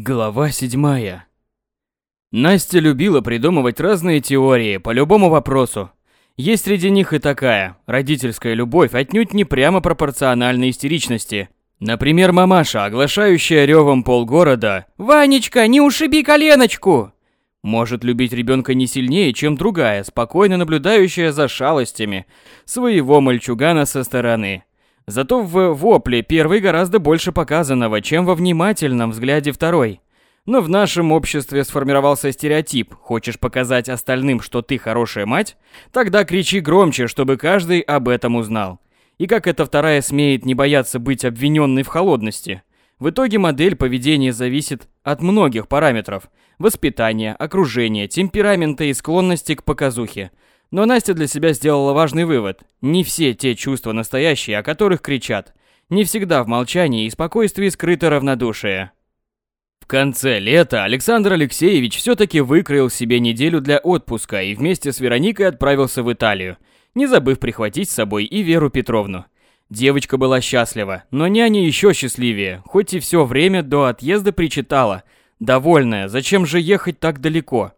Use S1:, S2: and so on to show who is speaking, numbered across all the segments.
S1: Глава седьмая. Настя любила придумывать разные теории по любому вопросу. Есть среди них и такая. Родительская любовь отнюдь не прямо пропорциональна истеричности. Например, мамаша, оглашающая ревом полгорода «Ванечка, не ушиби коленочку!» Может любить ребенка не сильнее, чем другая, спокойно наблюдающая за шалостями своего мальчугана со стороны. Зато в вопле первый гораздо больше показанного, чем во внимательном взгляде второй. Но в нашем обществе сформировался стереотип. Хочешь показать остальным, что ты хорошая мать? Тогда кричи громче, чтобы каждый об этом узнал. И как эта вторая смеет не бояться быть обвиненной в холодности? В итоге модель поведения зависит от многих параметров. Воспитания, окружения, темперамента и склонности к показухе – но Настя для себя сделала важный вывод. Не все те чувства настоящие, о которых кричат. Не всегда в молчании и спокойствии скрыто равнодушие. В конце лета Александр Алексеевич все-таки выкроил себе неделю для отпуска и вместе с Вероникой отправился в Италию, не забыв прихватить с собой и Веру Петровну. Девочка была счастлива, но няня еще счастливее, хоть и все время до отъезда причитала. Довольная, зачем же ехать так далеко?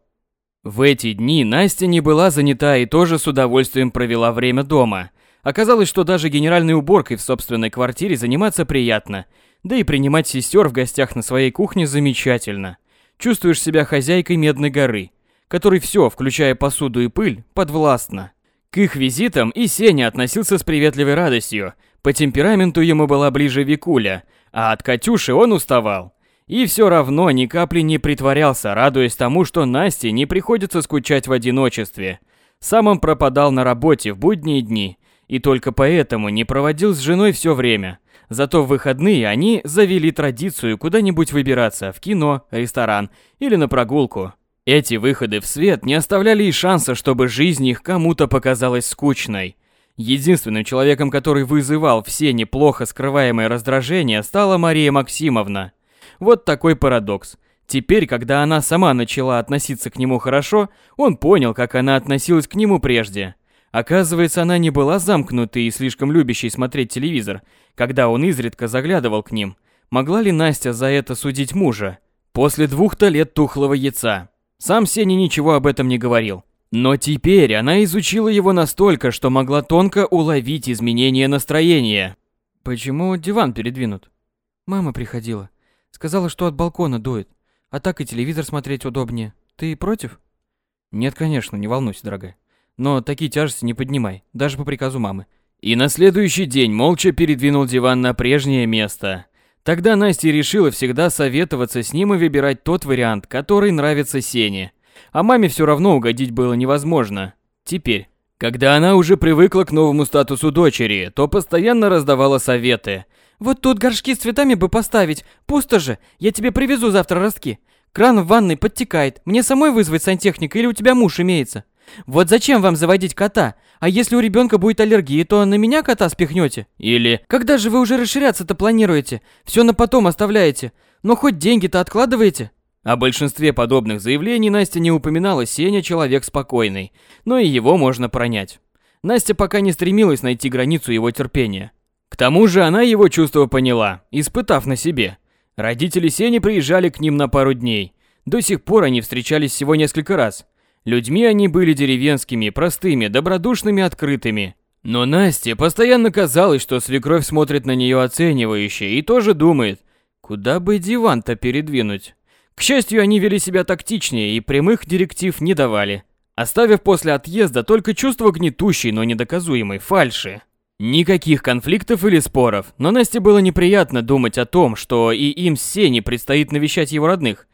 S1: В эти дни Настя не была занята и тоже с удовольствием провела время дома. Оказалось, что даже генеральной уборкой в собственной квартире заниматься приятно, да и принимать сестер в гостях на своей кухне замечательно. Чувствуешь себя хозяйкой Медной горы, которой все, включая посуду и пыль, подвластно. К их визитам и Сеня относился с приветливой радостью. По темпераменту ему была ближе Викуля, а от Катюши он уставал. И все равно ни капли не притворялся, радуясь тому, что Насте не приходится скучать в одиночестве. Сам он пропадал на работе в будние дни, и только поэтому не проводил с женой все время. Зато в выходные они завели традицию куда-нибудь выбираться, в кино, ресторан или на прогулку. Эти выходы в свет не оставляли и шанса, чтобы жизнь их кому-то показалась скучной. Единственным человеком, который вызывал все неплохо скрываемые раздражения, стала Мария Максимовна. Вот такой парадокс. Теперь, когда она сама начала относиться к нему хорошо, он понял, как она относилась к нему прежде. Оказывается, она не была замкнутой и слишком любящей смотреть телевизор, когда он изредка заглядывал к ним. Могла ли Настя за это судить мужа? После двух-то лет тухлого яйца. Сам Сеня ничего об этом не говорил. Но теперь она изучила его настолько, что могла тонко уловить изменения настроения.
S2: Почему диван передвинут? Мама приходила. Сказала, что от балкона дует. А так и телевизор смотреть удобнее. Ты против?
S1: Нет, конечно, не волнуйся, дорогая. Но такие тяжести не поднимай, даже по приказу мамы. И на следующий день молча передвинул диван на прежнее место. Тогда Настя решила всегда советоваться с ним и выбирать тот вариант, который нравится Сене. А маме все равно угодить было невозможно. Теперь, когда она уже привыкла к новому статусу дочери, то постоянно раздавала советы –
S2: вот тут горшки с цветами бы поставить. Пусто же. Я тебе привезу завтра ростки. Кран в ванной подтекает. Мне самой вызвать сантехника или у тебя муж имеется? Вот зачем вам заводить кота? А если у ребенка будет аллергия, то на меня кота спихнете? Или когда же вы уже расширяться-то планируете? Все на потом оставляете. Но хоть деньги-то откладываете?
S1: О большинстве подобных заявлений Настя не упоминала, Сеня человек спокойный, но и его можно пронять. Настя пока не стремилась найти границу его терпения. К тому же она его чувства поняла, испытав на себе. Родители Сени приезжали к ним на пару дней. До сих пор они встречались всего несколько раз. Людьми они были деревенскими, простыми, добродушными, открытыми. Но Насте постоянно казалось, что свекровь смотрит на нее оценивающе и тоже думает, куда бы диван-то передвинуть. К счастью, они вели себя тактичнее и прямых директив не давали, оставив после отъезда только чувство гнетущей, но недоказуемой фальши. Никаких конфликтов или споров, но Насте было неприятно думать о том, что и им с Сеней предстоит навещать его родных.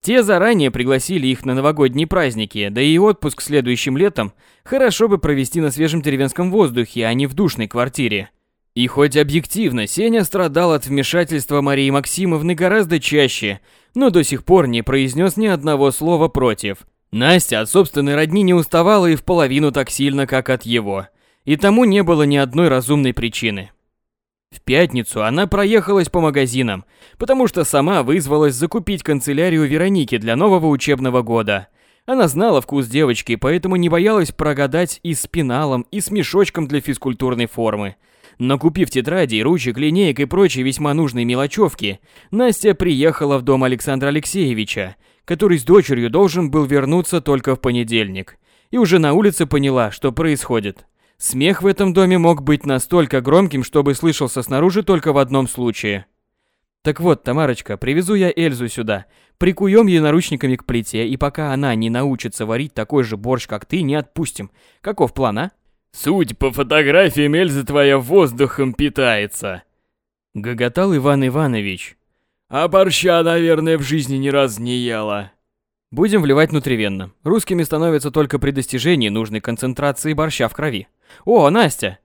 S1: Те заранее пригласили их на новогодние праздники, да и отпуск следующим летом хорошо бы провести на свежем деревенском воздухе, а не в душной квартире. И хоть объективно Сеня страдал от вмешательства Марии Максимовны гораздо чаще, но до сих пор не произнес ни одного слова против. Настя от собственной родни не уставала и в половину так сильно, как от его – и тому не было ни одной разумной причины. В пятницу она проехалась по магазинам, потому что сама вызвалась закупить канцелярию Вероники для нового учебного года. Она знала вкус девочки, поэтому не боялась прогадать и с пеналом, и с мешочком для физкультурной формы. Накупив тетрадей, ручек, линеек и прочей весьма нужной мелочевки, Настя приехала в дом Александра Алексеевича, который с дочерью должен был вернуться только в понедельник, и уже на улице поняла, что происходит. Смех в этом доме мог быть настолько громким, чтобы слышался снаружи только в одном случае. Так вот, Тамарочка, привезу я Эльзу сюда, прикуем ее наручниками к плите, и пока она не научится варить такой же борщ, как ты, не отпустим. Каков план, а?
S3: Суть по фотографиям Эльзы твоя воздухом питается.
S1: Гоготал Иван Иванович.
S3: А борща, наверное, в жизни ни разу не ела.
S1: Будем вливать внутривенно. Русскими становятся только при достижении нужной концентрации борща в крови. О, Настя!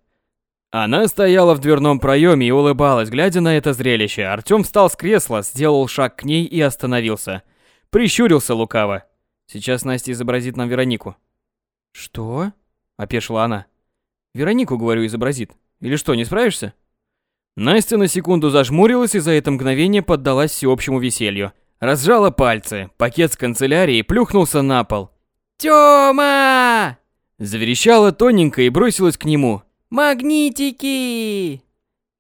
S1: Она стояла в дверном проеме и улыбалась, глядя на это зрелище. Артём встал с кресла, сделал шаг к ней и остановился. Прищурился лукаво. Сейчас Настя изобразит нам Веронику.
S2: Что?
S1: Опешила она. Веронику, говорю, изобразит. Или что, не справишься? Настя на секунду зажмурилась и за это мгновение поддалась всеобщему веселью. Разжала пальцы, пакет с канцелярии плюхнулся на пол.
S2: «Тёма!»
S1: Заверещала тоненько и бросилась к нему.
S2: «Магнитики!»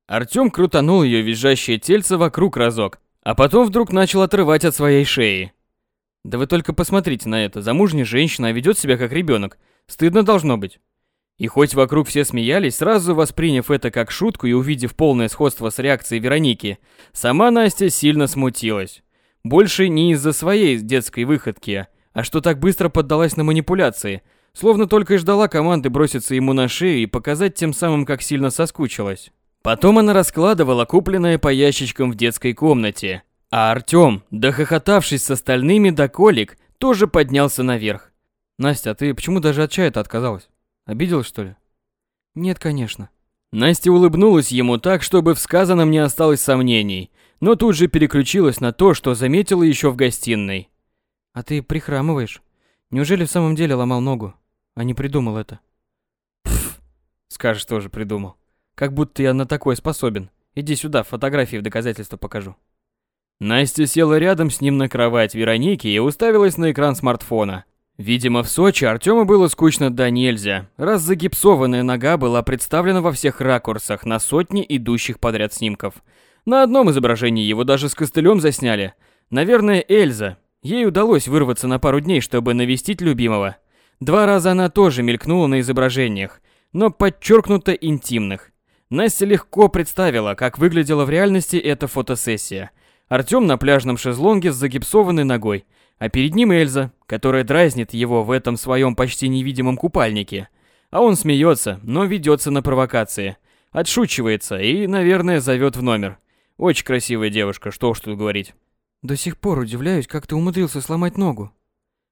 S1: Артём крутанул её визжащее тельце вокруг разок, а потом вдруг начал отрывать от своей шеи. Да вы только посмотрите на это, замужняя женщина ведёт себя как ребёнок. Стыдно должно быть. И хоть вокруг все смеялись, сразу восприняв это как шутку и увидев полное сходство с реакцией Вероники, сама Настя сильно смутилась. Больше не из-за своей детской выходки, а что так быстро поддалась на манипуляции, словно только и ждала команды броситься ему на шею и показать тем самым, как сильно соскучилась. Потом она раскладывала купленное по ящичкам в детской комнате, а Артём, дохохотавшись с остальными до колик, тоже поднялся наверх. «Настя, а ты почему даже от чая-то отказалась?» Обиделась, что ли?
S2: Нет, конечно.
S1: Настя улыбнулась ему так, чтобы в сказанном не осталось сомнений, но тут же переключилась на то, что заметила еще в гостиной.
S2: А ты прихрамываешь? Неужели в самом деле ломал ногу, а не придумал это?
S1: Пф, скажешь, тоже придумал. Как будто я на такое способен. Иди сюда, фотографии в доказательство покажу. Настя села рядом с ним на кровать Вероники и уставилась на экран смартфона. Видимо, в Сочи Артему было скучно да нельзя, раз загипсованная нога была представлена во всех ракурсах на сотни идущих подряд снимков. На одном изображении его даже с костылем засняли. Наверное, Эльза. Ей удалось вырваться на пару дней, чтобы навестить любимого. Два раза она тоже мелькнула на изображениях, но подчеркнуто интимных. Настя легко представила, как выглядела в реальности эта фотосессия. Артем на пляжном шезлонге с загипсованной ногой, а перед ним Эльза, которая дразнит его в этом своем почти невидимом купальнике. А он смеется, но ведется на провокации. Отшучивается и, наверное, зовет в номер. Очень красивая девушка, что уж тут говорить.
S2: До сих пор удивляюсь, как ты умудрился сломать ногу.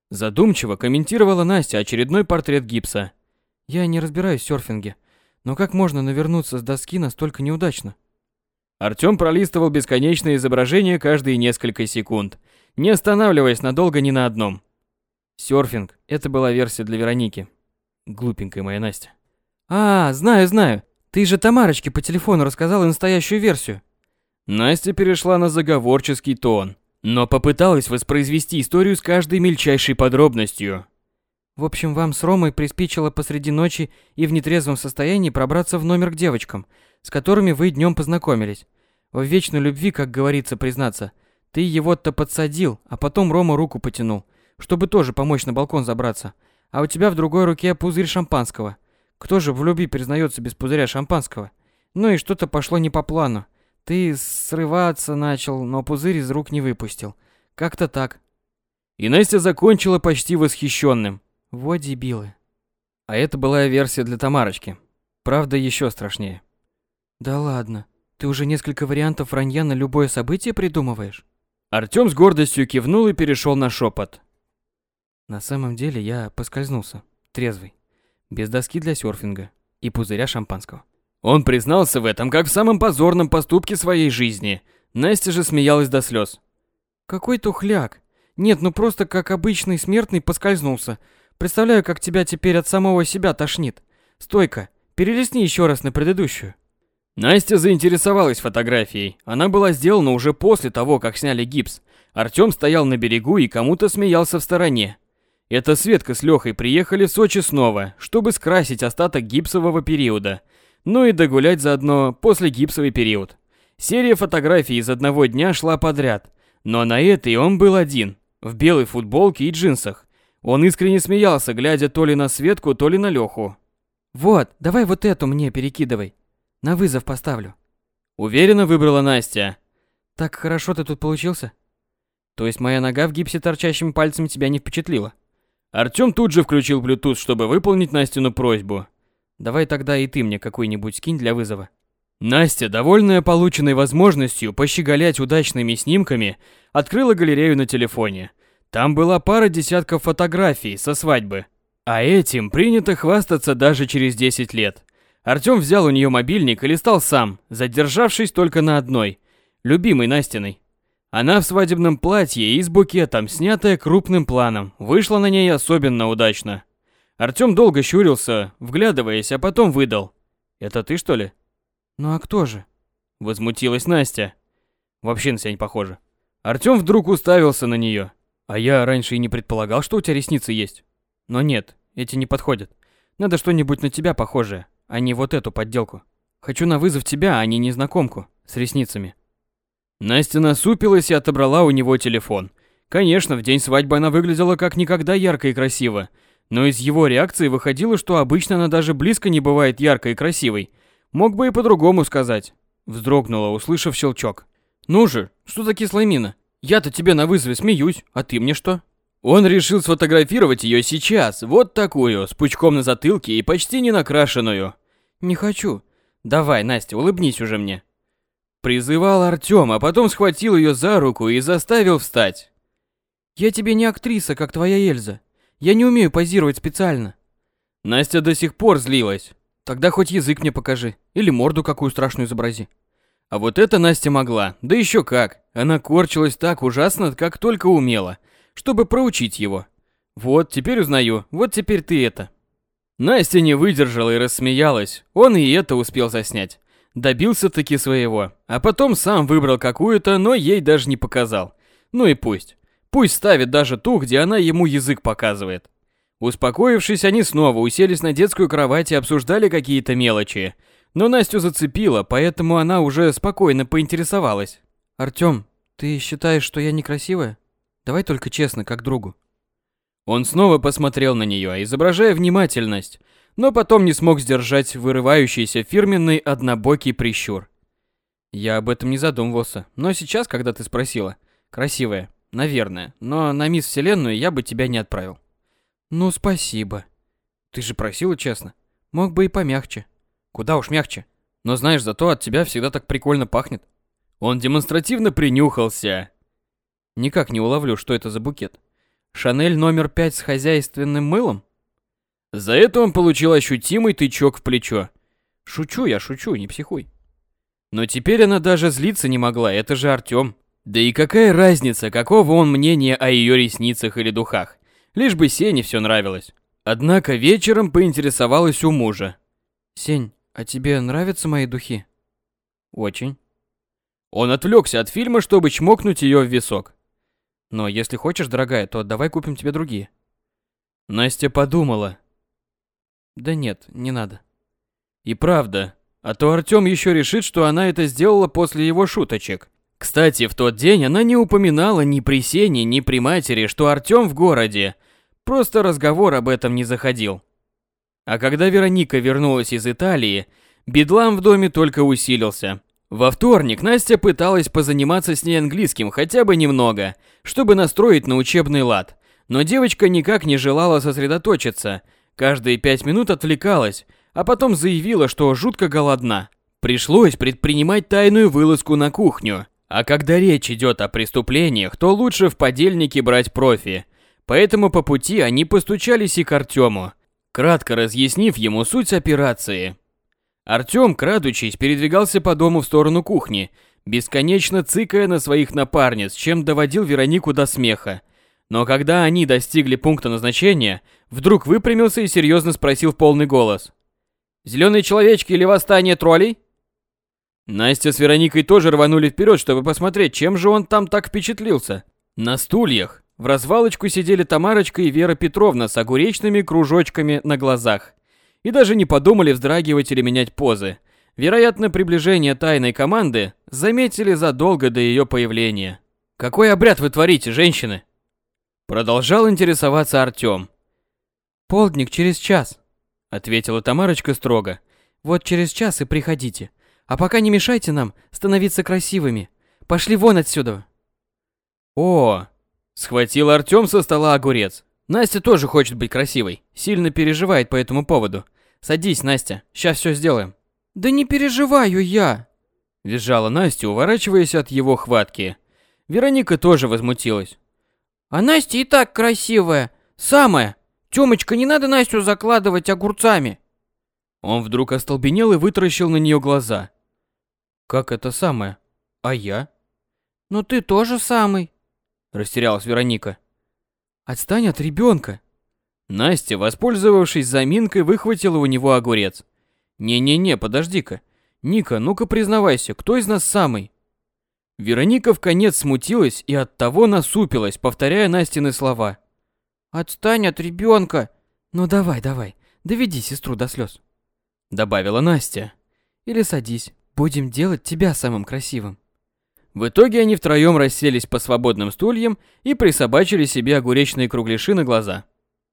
S1: Задумчиво комментировала Настя очередной портрет гипса.
S2: Я не разбираюсь в серфинге, но как можно навернуться с доски настолько неудачно?
S1: Артём пролистывал бесконечные изображения каждые несколько секунд – не останавливаясь надолго ни на одном. Сёрфинг – это была версия для Вероники. Глупенькая моя Настя.
S2: А, знаю, знаю. Ты же Тамарочке по телефону рассказала настоящую версию.
S1: Настя перешла на заговорческий тон, но попыталась воспроизвести историю с каждой мельчайшей подробностью.
S2: В общем, вам с Ромой приспичило посреди ночи и в нетрезвом состоянии пробраться в номер к девочкам, с которыми вы днем познакомились. В вечной любви, как говорится, признаться – ты его-то подсадил, а потом Рома руку потянул, чтобы тоже помочь на балкон забраться. А у тебя в другой руке пузырь шампанского. Кто же в любви признается без пузыря шампанского? Ну и что-то пошло не по плану. Ты срываться начал, но пузырь из рук не выпустил. Как-то так.
S1: И Настя закончила почти восхищенным.
S2: Вот дебилы.
S1: А это была версия для Тамарочки. Правда, еще страшнее.
S2: Да ладно. Ты уже несколько вариантов вранья на любое событие придумываешь?
S1: Артём с гордостью кивнул и перешел на шепот.
S2: На самом деле я поскользнулся, трезвый, без доски для серфинга и пузыря шампанского.
S1: Он признался в этом как в самом позорном поступке своей жизни. Настя же смеялась до слез.
S2: Какой тухляк. Нет, ну просто как обычный смертный поскользнулся. Представляю, как тебя теперь от самого себя тошнит. Стойка, перелистни еще раз на предыдущую.
S1: Настя заинтересовалась фотографией. Она была сделана уже после того, как сняли гипс. Артём стоял на берегу и кому-то смеялся в стороне. Это Светка с Лёхой приехали в Сочи снова, чтобы скрасить остаток гипсового периода. Ну и догулять заодно после гипсовый период. Серия фотографий из одного дня шла подряд, но на этой он был один, в белой футболке и джинсах. Он искренне смеялся, глядя то ли на Светку, то ли на Леху.
S2: «Вот, давай вот эту мне перекидывай. На вызов поставлю».
S1: Уверенно выбрала Настя.
S2: «Так хорошо ты тут получился?» «То есть моя нога в гипсе торчащими пальцами тебя не впечатлила?»
S1: Артём тут же включил Bluetooth, чтобы выполнить Настину просьбу.
S2: «Давай тогда и ты мне какой-нибудь скинь для вызова».
S1: Настя, довольная полученной возможностью пощеголять удачными снимками, открыла галерею на телефоне. Там была пара десятков фотографий со свадьбы. А этим принято хвастаться даже через 10 лет. Артём взял у неё мобильник и листал сам, задержавшись только на одной, любимой Настиной. Она в свадебном платье и с букетом, снятая крупным планом, вышла на ней особенно удачно. Артём долго щурился, вглядываясь, а потом выдал. «Это ты, что ли?»
S2: «Ну а кто же?»
S1: Возмутилась Настя. Вообще на себя не похоже. Артём вдруг уставился на неё. А я раньше и не предполагал, что у тебя ресницы есть. Но нет, эти не подходят. Надо что-нибудь на тебя похожее, а не вот эту подделку. Хочу на вызов тебя, а не незнакомку с ресницами. Настя насупилась и отобрала у него телефон. Конечно, в день свадьбы она выглядела как никогда ярко и красиво, но из его реакции выходило, что обычно она даже близко не бывает яркой и красивой. Мог бы и по-другому сказать. Вздрогнула, услышав щелчок. «Ну же, что за кислая мина? Я-то тебе на вызове смеюсь, а ты мне что?» Он решил сфотографировать ее сейчас, вот такую, с пучком на затылке и почти не накрашенную. «Не хочу. Давай, Настя, улыбнись уже мне». Призывал Артём, а потом схватил ее за руку и заставил встать.
S2: «Я тебе не актриса, как твоя Эльза. Я не умею позировать специально».
S1: Настя до сих пор злилась.
S2: Тогда хоть язык мне покажи. Или морду какую страшную изобрази.
S1: А вот это Настя могла. Да еще как. Она корчилась так ужасно, как только умела. Чтобы проучить его. Вот, теперь узнаю. Вот теперь ты это. Настя не выдержала и рассмеялась. Он и это успел заснять. Добился таки своего. А потом сам выбрал какую-то, но ей даже не показал. Ну и пусть. Пусть ставит даже ту, где она ему язык показывает. Успокоившись, они снова уселись на детскую кровать и обсуждали какие-то мелочи. Но Настю зацепило, поэтому она уже спокойно поинтересовалась.
S2: «Артём, ты считаешь, что я некрасивая? Давай только честно, как другу».
S1: Он снова посмотрел на неё, изображая внимательность, но потом не смог сдержать вырывающийся фирменный однобокий прищур. «Я об этом не задумывался, но сейчас, когда ты спросила, красивая, наверное, но на мисс Вселенную я бы тебя не отправил».
S2: Ну, спасибо.
S1: Ты же просила честно.
S2: Мог бы и помягче.
S1: Куда уж мягче. Но знаешь, зато от тебя всегда так прикольно пахнет. Он демонстративно принюхался. Никак не уловлю, что это за букет. Шанель номер пять с хозяйственным мылом? За это он получил ощутимый тычок в плечо. Шучу я, шучу, не психуй. Но теперь она даже злиться не могла, это же Артём. Да и какая разница, какого он мнения о ее ресницах или духах? Лишь бы Сене все нравилось. Однако вечером поинтересовалась у мужа.
S2: «Сень, а тебе нравятся мои духи?»
S1: «Очень». Он отвлекся от фильма, чтобы чмокнуть ее в висок. «Но если хочешь, дорогая, то давай купим тебе другие». Настя подумала.
S2: «Да нет, не надо».
S1: И правда, а то Артём еще решит, что она это сделала после его шуточек. Кстати, в тот день она не упоминала ни при Сене, ни при матери, что Артём в городе. Просто разговор об этом не заходил. А когда Вероника вернулась из Италии, бедлам в доме только усилился. Во вторник Настя пыталась позаниматься с ней английским хотя бы немного, чтобы настроить на учебный лад. Но девочка никак не желала сосредоточиться. Каждые пять минут отвлекалась, а потом заявила, что жутко голодна. Пришлось предпринимать тайную вылазку на кухню. А когда речь идет о преступлениях, то лучше в подельнике брать профи. Поэтому по пути они постучались и к Артему, кратко разъяснив ему суть операции. Артем, крадучись, передвигался по дому в сторону кухни, бесконечно цыкая на своих напарниц, чем доводил Веронику до смеха. Но когда они достигли пункта назначения, вдруг выпрямился и серьезно спросил в полный голос. «Зеленые человечки или восстание троллей?» Настя с Вероникой тоже рванули вперед, чтобы посмотреть, чем же он там так впечатлился. На стульях в развалочку сидели Тамарочка и Вера Петровна с огуречными кружочками на глазах. и даже не подумали вздрагивать или менять позы. Вероятно, приближение тайной команды заметили задолго до ее появления. «Какой обряд вы творите, женщины?» Продолжал интересоваться Артём.
S2: «Полдник через час», — ответила Тамарочка строго. «Вот через час и приходите. А пока не мешайте нам становиться красивыми. Пошли вон отсюда».
S1: «О!» — схватил Артём со стола огурец. Настя тоже хочет быть красивой, сильно переживает по этому поводу. Садись, Настя, сейчас все сделаем.
S2: Да не переживаю я,
S1: визжала Настя, уворачиваясь от его хватки. Вероника тоже возмутилась.
S2: А Настя и так красивая, самая. Тёмочка, не надо Настю закладывать огурцами.
S1: Он вдруг остолбенел и вытаращил на нее глаза. Как это самое? А я?
S2: Ну ты тоже самый,
S1: растерялась Вероника.
S2: Отстань от ребенка.
S1: Настя, воспользовавшись заминкой, выхватила у него огурец. Не-не-не, подожди-ка. Ника, ну-ка признавайся, кто из нас самый? Вероника в конец смутилась и оттого насупилась, повторяя Настины слова.
S2: Отстань от ребенка. Ну давай, давай, доведи сестру до слез.
S1: Добавила Настя.
S2: Или садись, будем делать тебя самым красивым.
S1: В итоге они втроем расселись по свободным стульям и присобачили себе огуречные кругляши на глаза.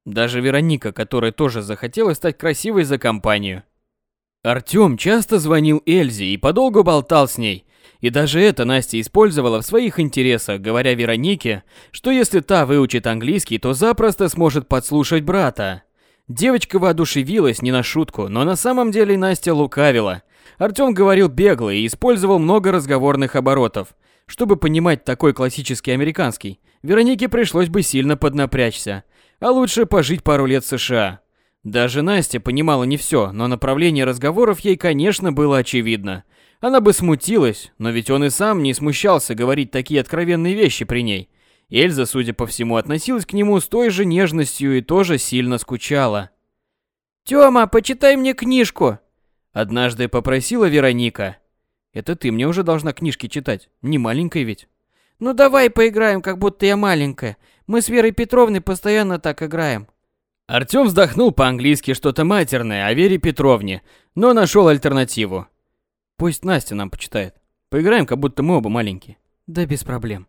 S1: Даже Вероника, которая тоже захотела стать красивой за компанию. Артём часто звонил Эльзе и подолгу болтал с ней. И даже это Настя использовала в своих интересах, говоря Веронике, что если та выучит английский, то запросто сможет подслушать брата. Девочка воодушевилась не на шутку, но на самом деле Настя лукавила. Артём говорил бегло и использовал много разговорных оборотов. Чтобы понимать такой классический американский, Веронике пришлось бы сильно поднапрячься. А лучше пожить пару лет в США. Даже Настя понимала не все, но направление разговоров ей, конечно, было очевидно. Она бы смутилась, но ведь он и сам не смущался говорить такие откровенные вещи при ней. Эльза, судя по всему, относилась к нему с той же нежностью и тоже сильно скучала.
S2: «Тёма, почитай мне книжку!»
S1: Однажды попросила Вероника. «Это ты мне уже должна книжки читать, не маленькая ведь».
S2: «Ну давай поиграем, как будто я маленькая. Мы с Верой Петровной постоянно так играем».
S1: Артём вздохнул по-английски что-то матерное о Вере Петровне, но нашел альтернативу. «Пусть Настя нам почитает. Поиграем, как будто мы оба маленькие».
S2: «Да без проблем».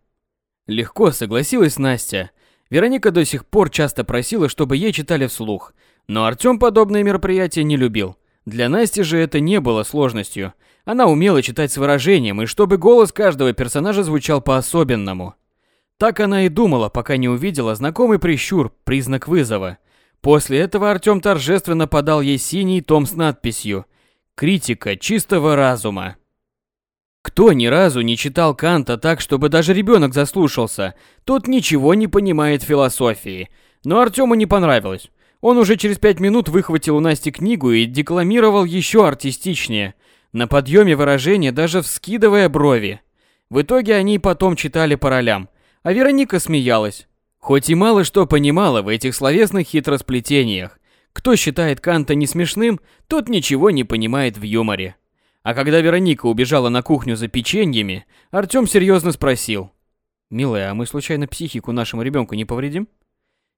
S1: Легко согласилась Настя. Вероника до сих пор часто просила, чтобы ей читали вслух, но Артём подобные мероприятия не любил. Для Насти же это не было сложностью. Она умела читать с выражением, и чтобы голос каждого персонажа звучал по-особенному. Так она и думала, пока не увидела знакомый прищур, признак вызова. После этого Артём торжественно подал ей синий том с надписью «Критика чистого разума». Кто ни разу не читал Канта так, чтобы даже ребенок заслушался, тот ничего не понимает в философии. Но Артему не понравилось. Он уже через пять минут выхватил у Насти книгу и декламировал еще артистичнее, на подъеме выражения даже вскидывая брови. В итоге они потом читали по ролям, а Вероника смеялась. Хоть и мало что понимала в этих словесных хитросплетениях. Кто считает Канта не смешным, тот ничего не понимает в юморе. А когда Вероника убежала на кухню за печеньями, Артём серьезно спросил. «Милая, а мы случайно психику нашему ребенку не повредим?»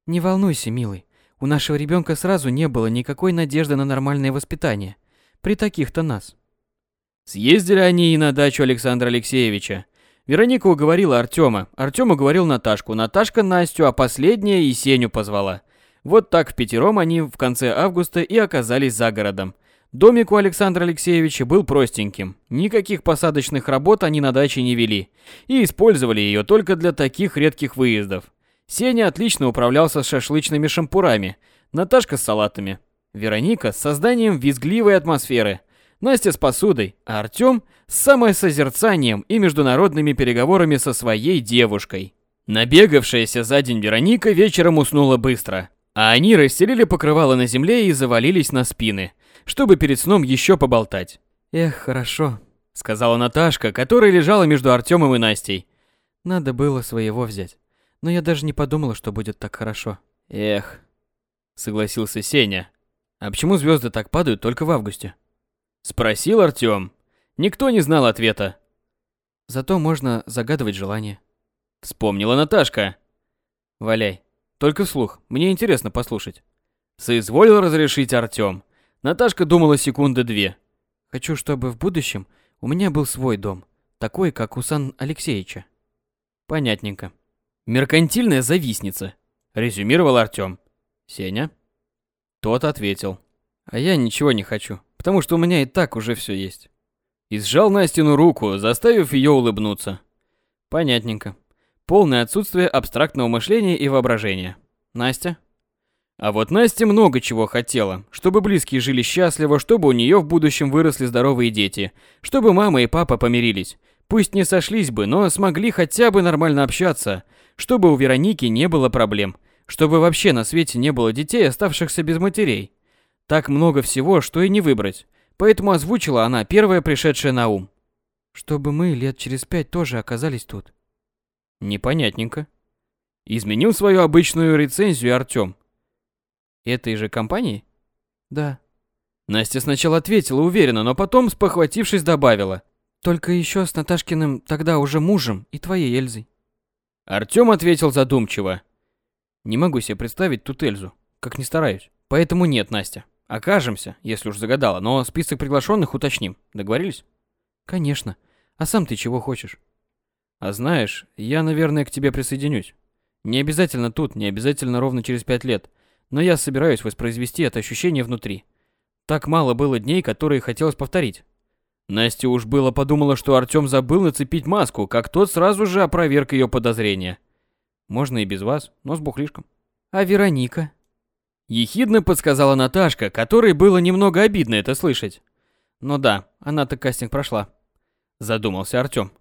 S2: «Не волнуйся, милый. У нашего ребенка сразу не было никакой надежды на нормальное воспитание. При таких-то нас».
S1: Съездили они и на дачу Александра Алексеевича. Вероника уговорила Артёма, Артём уговорил Наташку, Наташка Настю, а последняя и Сеню позвала. Вот так в пятером они в конце августа и оказались за городом. Домик у Александра Алексеевича был простеньким. Никаких посадочных работ они на даче не вели. И использовали ее только для таких редких выездов. Сеня отлично управлялся с шашлычными шампурами. Наташка с салатами. Вероника с созданием визгливой атмосферы. Настя с посудой, а Артём с самосозерцанием и международными переговорами со своей девушкой. Набегавшаяся за день Вероника вечером уснула быстро, а они расстелили покрывало на земле и завалились на спины – чтобы перед сном еще поболтать.
S2: «Эх, хорошо», —
S1: сказала Наташка, которая лежала между Артемом и Настей.
S2: «Надо было своего взять. Но я даже не подумала, что будет так хорошо».
S1: «Эх», — согласился Сеня. «А почему звезды так падают только в августе?» Спросил Артем. Никто не знал ответа.
S2: «Зато можно загадывать желание».
S1: Вспомнила Наташка. «Валяй. Только вслух. Мне интересно послушать». Соизволил разрешить Артем. Наташка думала секунды две.
S2: Хочу, чтобы в будущем у меня был свой дом, такой, как у Сан Алексеевича.
S1: Понятненько. Меркантильная завистница, резюмировал Артём. Сеня? Тот ответил. А я ничего не хочу, потому что у меня и так уже все есть. И сжал Настину руку, заставив ее улыбнуться. Понятненько. Полное отсутствие абстрактного мышления и воображения. Настя? А вот Настя много чего хотела. Чтобы близкие жили счастливо, чтобы у нее в будущем выросли здоровые дети. Чтобы мама и папа помирились. Пусть не сошлись бы, но смогли хотя бы нормально общаться. Чтобы у Вероники не было проблем. Чтобы вообще на свете не было детей, оставшихся без матерей. Так много всего, что и не выбрать. Поэтому озвучила она первое пришедшее на ум.
S2: Чтобы мы лет через пять тоже оказались тут.
S1: Непонятненько. Изменил свою обычную рецензию Артём. Этой же компании?
S2: Да.
S1: Настя сначала ответила уверенно, но потом, спохватившись, добавила.
S2: Только еще с Наташкиным тогда уже мужем и твоей Эльзой.
S1: Артём ответил задумчиво. Не могу себе представить тут Эльзу, как ни стараюсь. Поэтому нет, Настя. Окажемся, если уж загадала, но список приглашенных уточним. Договорились?
S2: Конечно. А сам ты чего хочешь?
S1: А знаешь, я, наверное, к тебе присоединюсь. Не обязательно тут, не обязательно ровно через пять лет, но я собираюсь воспроизвести это ощущение внутри. Так мало было дней, которые хотелось повторить. Настя уж было подумала, что Артём забыл нацепить маску, как тот сразу же опроверг ее подозрения. Можно и без вас, но с бухлишком.
S2: А Вероника?
S1: Ехидно подсказала Наташка, которой было немного обидно это слышать. Ну да, она-то кастинг прошла. Задумался Артём.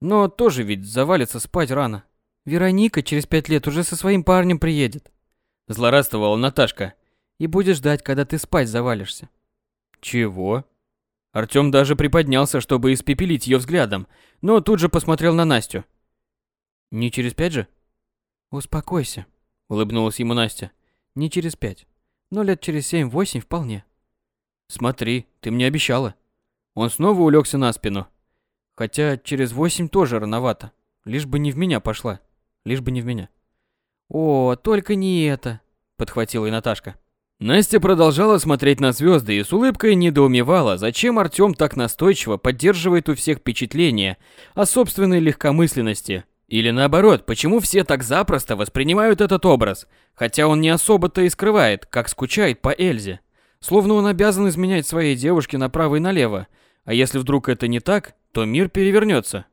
S1: Но тоже ведь завалится спать рано.
S2: Вероника через пять лет уже со своим парнем приедет.
S1: Злорадствовала Наташка.
S2: И будет ждать, когда ты спать завалишься.
S1: Чего? Артём даже приподнялся, чтобы испепелить ее взглядом, но тут же посмотрел на Настю. Не через пять же?
S2: Успокойся,
S1: улыбнулась ему Настя.
S2: Не через пять, но лет через семь-восемь вполне.
S1: Смотри, ты мне обещала. Он снова улегся на спину. Хотя через восемь тоже рановато. Лишь бы не в меня пошла. Лишь бы не в меня.
S2: О, только не это,
S1: подхватила и Наташка. Настя продолжала смотреть на звезды и с улыбкой недоумевала, зачем Артём так настойчиво поддерживает у всех впечатление о собственной легкомысленности. Или наоборот, почему все так запросто воспринимают этот образ, хотя он не особо-то и скрывает, как скучает по Эльзе. Словно он обязан изменять своей девушке направо и налево, а если вдруг это не так, то мир перевернется.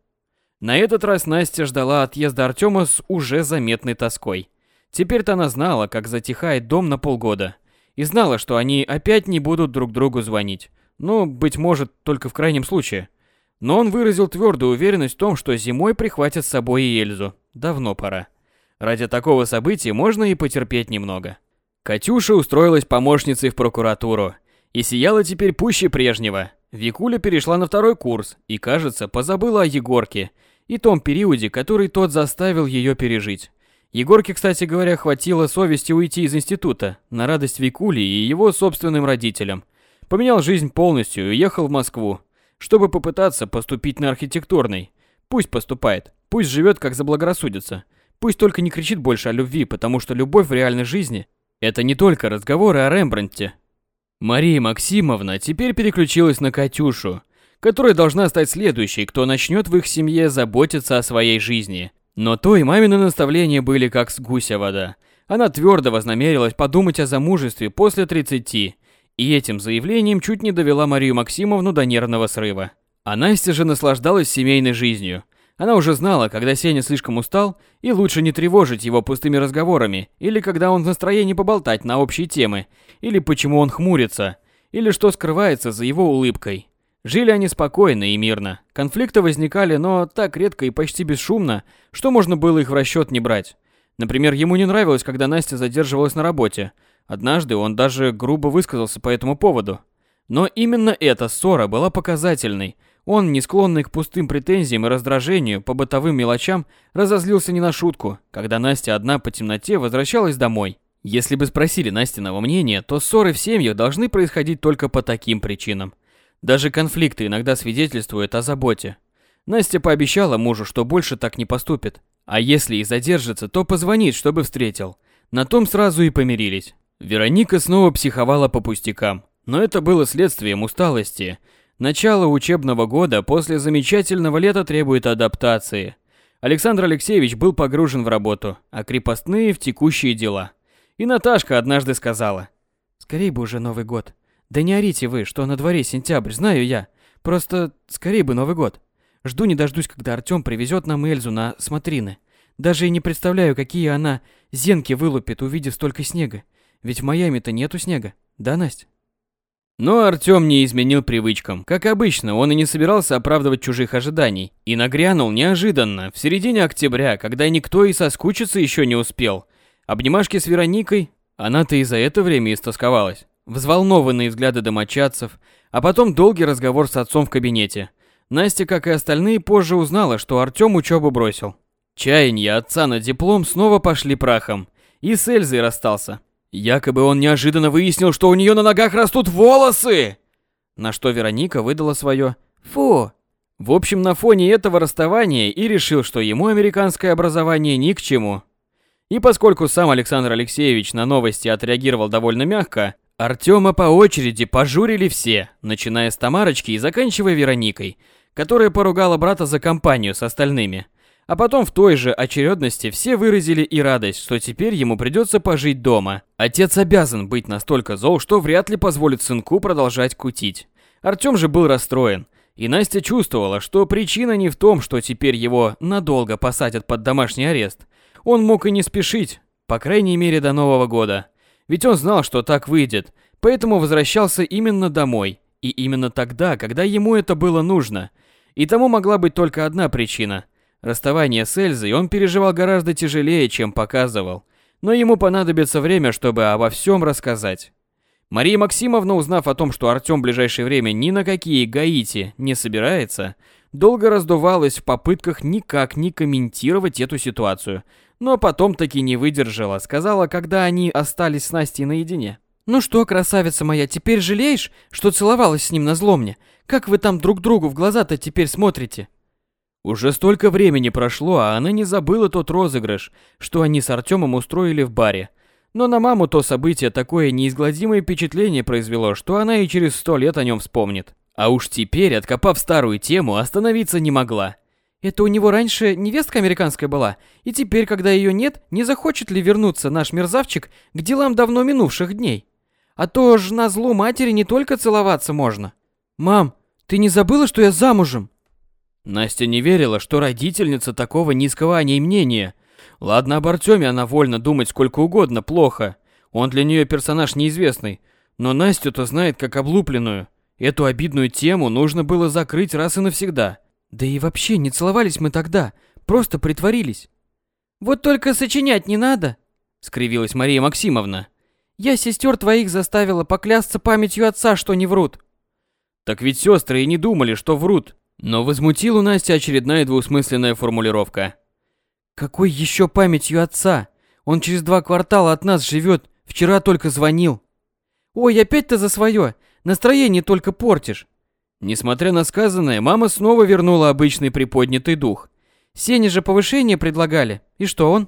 S1: На этот раз Настя ждала отъезда Артема с уже заметной тоской. Теперь-то она знала, как затихает дом на полгода. И знала, что они опять не будут друг другу звонить. Ну, быть может, только в крайнем случае. Но он выразил твердую уверенность в том, что зимой прихватит с собой и Эльзу. Давно пора. Ради такого события можно и потерпеть немного. Катюша устроилась помощницей в прокуратуру. И сияла теперь пуще прежнего. Викуля перешла на второй курс и, кажется, позабыла о Егорке и том периоде, который тот заставил ее пережить. Егорке, кстати говоря, хватило совести уйти из института, на радость Викули и его собственным родителям. Поменял жизнь полностью и уехал в Москву, чтобы попытаться поступить на архитектурный. Пусть поступает, пусть живет как заблагорассудится. Пусть только не кричит больше о любви, потому что любовь в реальной жизни – это не только разговоры о Рембрандте. Мария Максимовна теперь переключилась на Катюшу, которая должна стать следующей, кто начнет в их семье заботиться о своей жизни. Но то и мамины наставления были как с гуся вода. Она твердо вознамерилась подумать о замужестве после 30, и этим заявлением чуть не довела Марию Максимовну до нервного срыва. А Настя же наслаждалась семейной жизнью. Она уже знала, когда Сеня слишком устал, и лучше не тревожить его пустыми разговорами, или когда он в настроении поболтать на общие темы, или почему он хмурится, или что скрывается за его улыбкой. Жили они спокойно и мирно. Конфликты возникали, но так редко и почти бесшумно, что можно было их в расчет не брать. Например, ему не нравилось, когда Настя задерживалась на работе. Однажды он даже грубо высказался по этому поводу. Но именно эта ссора была показательной. Он, не склонный к пустым претензиям и раздражению по бытовым мелочам, разозлился не на шутку, когда Настя одна по темноте возвращалась домой. Если бы спросили Настиного мнения, то ссоры в семьях должны происходить только по таким причинам. Даже конфликты иногда свидетельствуют о заботе. Настя пообещала мужу, что больше так не поступит. А если и задержится, то позвонит, чтобы встретил. На том сразу и помирились. Вероника снова психовала по пустякам. Но это было следствием усталости. Начало учебного года после замечательного лета требует адаптации. Александр Алексеевич был погружен в работу, а крепостные в текущие дела. И Наташка однажды сказала.
S2: «Скорей бы уже Новый год. Да не орите вы, что на дворе сентябрь, знаю я. Просто скорей бы Новый год. Жду не дождусь, когда Артём привезет нам Эльзу на смотрины. Даже и не представляю, какие она зенки вылупит, увидев столько снега. Ведь в Майами-то нету снега. Да, Настя?
S1: Но Артём не изменил привычкам. Как обычно, он и не собирался оправдывать чужих ожиданий. И нагрянул неожиданно, в середине октября, когда никто и соскучиться еще не успел. Обнимашки с Вероникой, она-то и за это время истосковалась. Взволнованные взгляды домочадцев, а потом долгий разговор с отцом в кабинете. Настя, как и остальные, позже узнала, что Артём учебу бросил. Чаяния отца на диплом снова пошли прахом. И с Эльзой расстался. Якобы он неожиданно выяснил, что у нее на ногах растут волосы. На что Вероника выдала свое «Фу». В общем, на фоне этого расставания и решил, что ему американское образование ни к чему. И поскольку сам Александр Алексеевич на новости отреагировал довольно мягко, Артема по очереди пожурили все, начиная с Тамарочки и заканчивая Вероникой, которая поругала брата за компанию с остальными – а потом в той же очередности все выразили и радость, что теперь ему придется пожить дома. Отец обязан быть настолько зол, что вряд ли позволит сынку продолжать кутить. Артём же был расстроен. И Настя чувствовала, что причина не в том, что теперь его надолго посадят под домашний арест. Он мог и не спешить, по крайней мере до Нового года. Ведь он знал, что так выйдет, поэтому возвращался именно домой. И именно тогда, когда ему это было нужно. И тому могла быть только одна причина – Расставание с Эльзой он переживал гораздо тяжелее, чем показывал, но ему понадобится время, чтобы обо всем рассказать. Мария Максимовна, узнав о том, что Артём в ближайшее время ни на какие Гаити не собирается, долго раздувалась в попытках никак не комментировать эту ситуацию, но потом таки не выдержала, сказала, когда они остались с Настей наедине.
S2: «Ну что, красавица моя, теперь жалеешь, что целовалась с ним на зломне? Как вы там друг другу в глаза-то теперь смотрите?»
S1: Уже столько времени прошло, а она не забыла тот розыгрыш, что они с Артемом устроили в баре. Но на маму то событие такое неизгладимое впечатление произвело, что она и через сто лет о нем вспомнит. А уж теперь, откопав старую тему, остановиться не могла.
S2: Это у него раньше невестка американская была, и теперь, когда ее нет, не захочет ли вернуться наш мерзавчик к делам давно минувших дней? А то ж на зло матери не только целоваться можно. Мам, ты не забыла, что я замужем?
S1: Настя не верила, что родительница такого низкого о ней мнения. Ладно, об Артеме она вольна думать сколько угодно, плохо. Он для нее персонаж неизвестный. Но Настю-то знает как облупленную. Эту обидную тему нужно было закрыть раз и навсегда.
S2: Да и вообще, не целовались мы тогда. Просто притворились. Вот только сочинять не надо, скривилась Мария Максимовна. Я сестер твоих заставила поклясться памятью отца, что не врут.
S1: Так ведь сестры и не думали, что врут. Но возмутил у Насти очередная двусмысленная формулировка.
S2: «Какой еще памятью отца? Он через два квартала от нас живет, вчера только звонил». «Ой, опять ты за свое, настроение только портишь».
S1: Несмотря на сказанное, мама снова вернула обычный приподнятый дух.
S2: Сене же повышение предлагали, и что он?